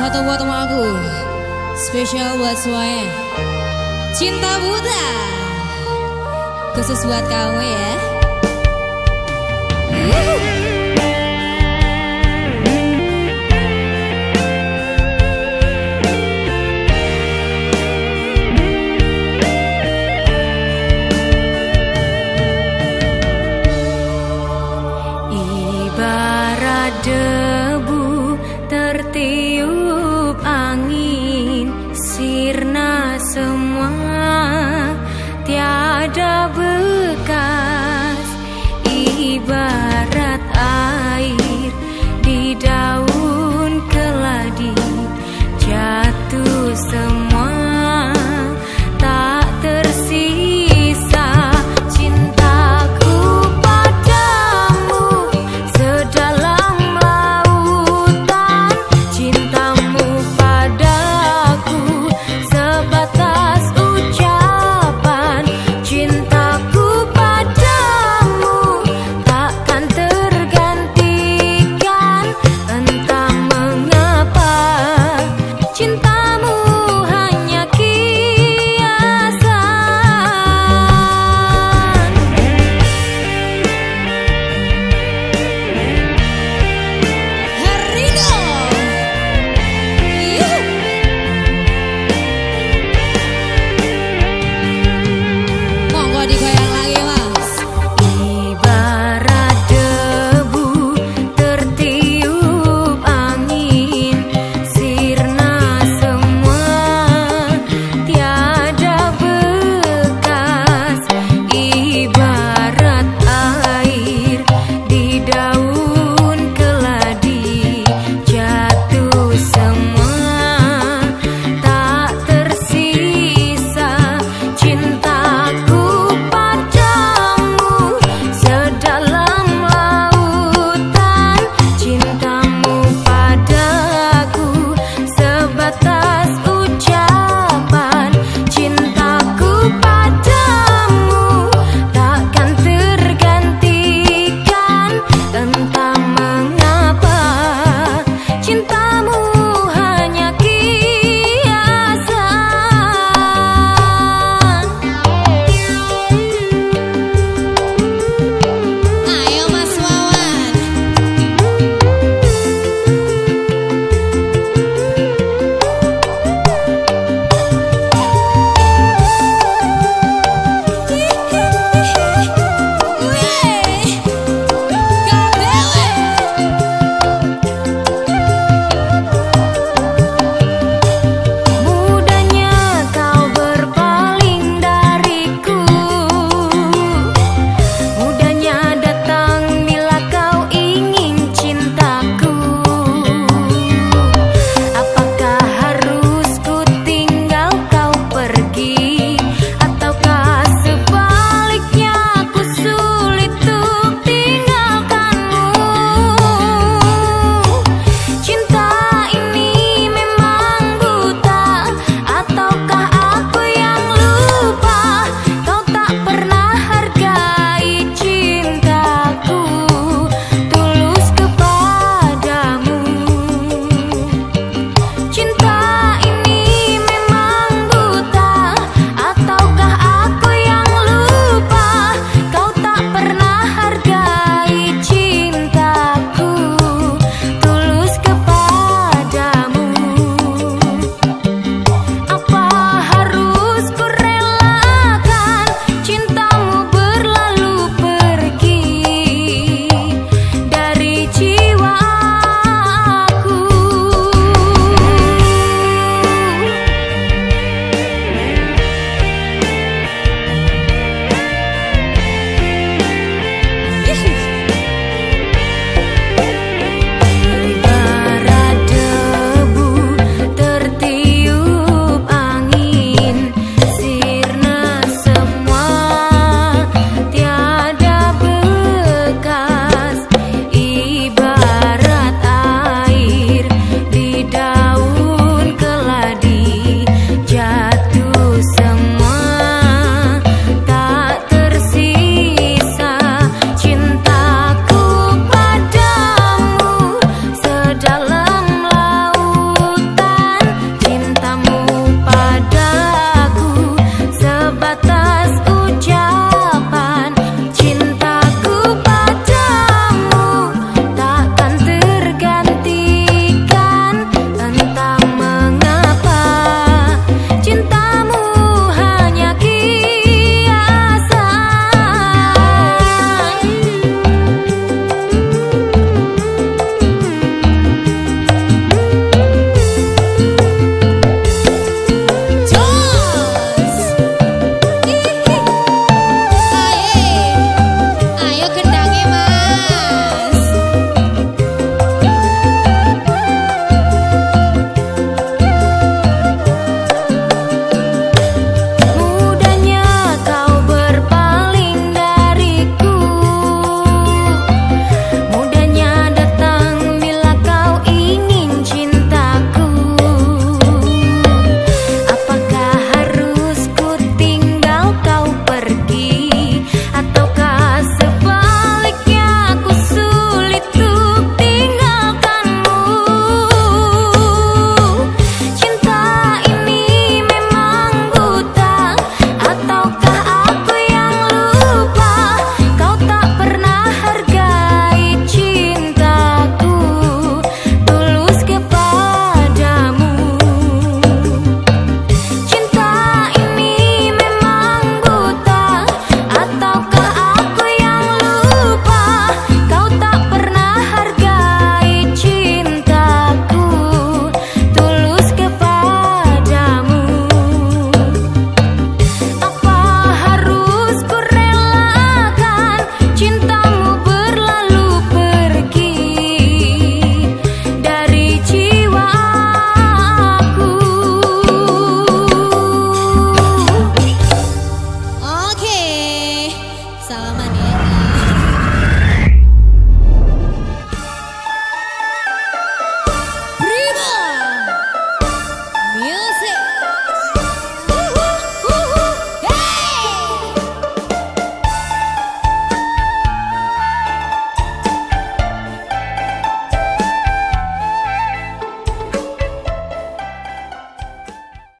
Satu buat aku. Spesial buat semuanya. Cinta buta, Khusus buat kamu ya.